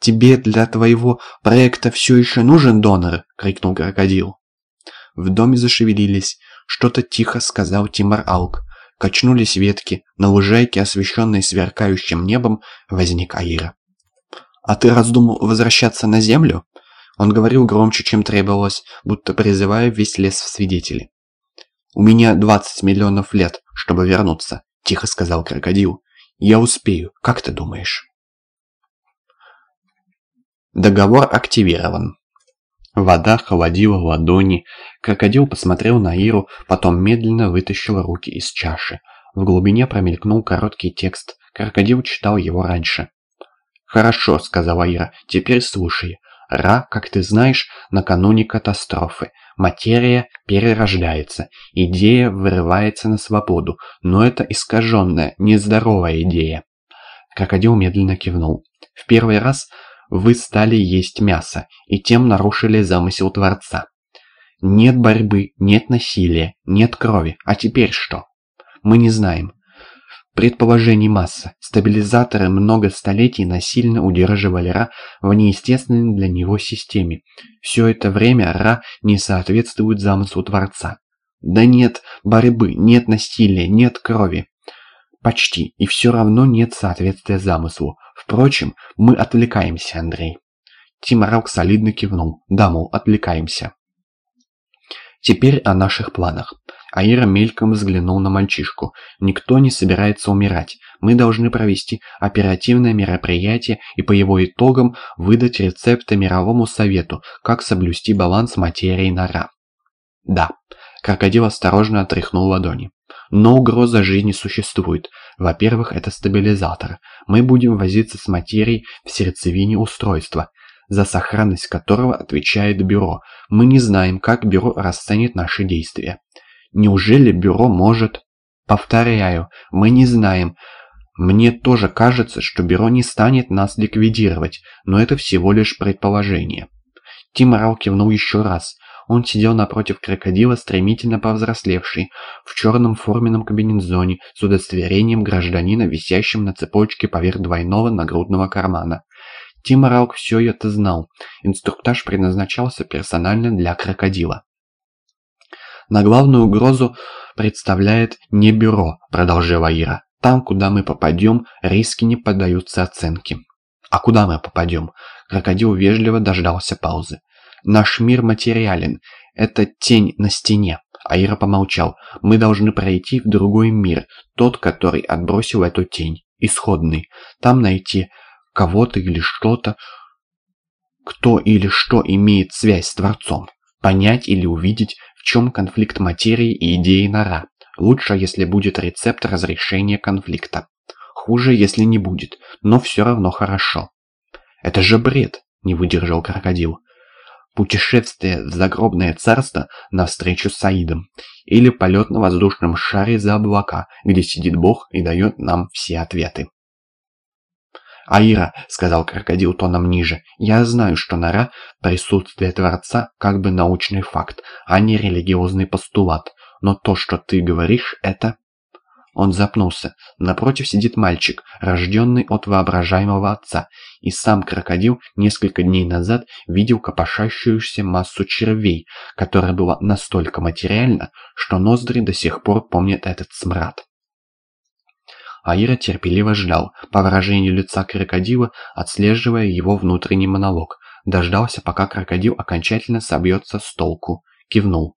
«Тебе для твоего проекта все еще нужен донор?» — крикнул крокодил. В доме зашевелились. Что-то тихо сказал Тимар Алк. Качнулись ветки. На лужайке, освещенной сверкающим небом, возник Аира. «А ты раздумал возвращаться на землю?» Он говорил громче, чем требовалось, будто призывая весь лес в свидетели. «У меня 20 миллионов лет, чтобы вернуться», – тихо сказал крокодил. «Я успею, как ты думаешь?» Договор активирован. Вода холодила ладони. Крокодил посмотрел на Иру, потом медленно вытащил руки из чаши. В глубине промелькнул короткий текст. Крокодил читал его раньше. «Хорошо», — сказала Ира, — «теперь слушай. Ра, как ты знаешь, накануне катастрофы. Материя перерождается, идея вырывается на свободу, но это искаженная, нездоровая идея». Крокодил медленно кивнул. В первый раз вы стали есть мясо, и тем нарушили замысел Творца. Нет борьбы, нет насилия, нет крови. А теперь что? Мы не знаем. Предположений масса. Стабилизаторы много столетий насильно удерживали Ра в неестественной для него системе. Все это время Ра не соответствует замыслу Творца. Да нет борьбы, нет насилия, нет крови. Почти, и все равно нет соответствия замыслу. Впрочем, мы отвлекаемся, Андрей. Тимарок солидно кивнул. Да, мол, отвлекаемся. Теперь о наших планах. Аира мельком взглянул на мальчишку. Никто не собирается умирать. Мы должны провести оперативное мероприятие и по его итогам выдать рецепты мировому совету, как соблюсти баланс материи нора. Да. Крокодил осторожно отряхнул ладони. Но угроза жизни существует. Во-первых, это стабилизатор. Мы будем возиться с материей в сердцевине устройства, за сохранность которого отвечает бюро. Мы не знаем, как бюро расценит наши действия. Неужели бюро может... Повторяю, мы не знаем. Мне тоже кажется, что бюро не станет нас ликвидировать, но это всего лишь предположение. Тиморал кивнул еще раз. Он сидел напротив крокодила, стремительно повзрослевший, в черном форменном комбинезоне с удостоверением гражданина, висящим на цепочке поверх двойного нагрудного кармана. Тим Раук все это знал. Инструктаж предназначался персонально для крокодила. На главную угрозу представляет не бюро, продолжила Ира. Там, куда мы попадем, риски не поддаются оценке. А куда мы попадем? Крокодил вежливо дождался паузы. Наш мир материален. Это тень на стене. Аира помолчал. Мы должны пройти в другой мир. Тот, который отбросил эту тень. Исходный. Там найти кого-то или что-то, кто или что имеет связь с Творцом. Понять или увидеть, в чем конфликт материи и идеи нора. Лучше, если будет рецепт разрешения конфликта. Хуже, если не будет, но все равно хорошо. «Это же бред!» – не выдержал крокодил. Путешествие в загробное царство навстречу с Аидом. Или полет на воздушном шаре за облака, где сидит Бог и дает нам все ответы. «Аира», — сказал крокодил тоном ниже, — «я знаю, что нора — присутствие Творца как бы научный факт, а не религиозный постулат. Но то, что ты говоришь, это...» Он запнулся. Напротив сидит мальчик, рожденный от воображаемого отца, и сам крокодил несколько дней назад видел копошащуюся массу червей, которая была настолько материальна, что ноздри до сих пор помнят этот смрад. Аира терпеливо ждал, по выражению лица крокодила, отслеживая его внутренний монолог. Дождался, пока крокодил окончательно собьется с толку. Кивнул.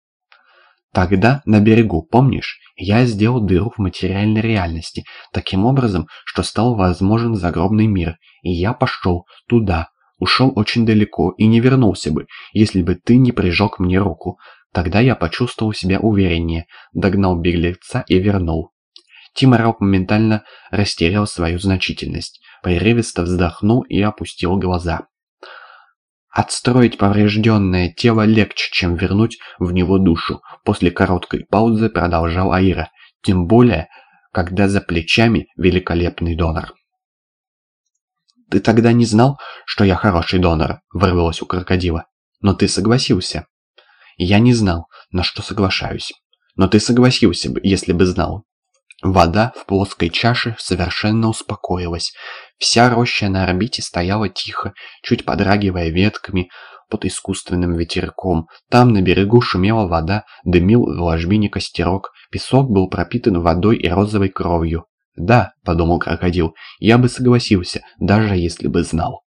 Тогда, на берегу, помнишь, я сделал дыру в материальной реальности, таким образом, что стал возможен загробный мир, и я пошел туда, ушел очень далеко и не вернулся бы, если бы ты не прижег мне руку. Тогда я почувствовал себя увереннее, догнал беглеца и вернул. Тиморок моментально растерял свою значительность, прерывисто вздохнул и опустил глаза. Отстроить поврежденное тело легче, чем вернуть в него душу. После короткой паузы продолжал Аира. Тем более, когда за плечами великолепный донор. «Ты тогда не знал, что я хороший донор?» – вырвалось у крокодила. «Но ты согласился». «Я не знал, на что соглашаюсь. Но ты согласился бы, если бы знал». Вода в плоской чаше совершенно успокоилась. Вся роща на орбите стояла тихо, чуть подрагивая ветками под искусственным ветерком. Там на берегу шумела вода, дымил в ложбине костерок, песок был пропитан водой и розовой кровью. «Да», — подумал крокодил, — «я бы согласился, даже если бы знал».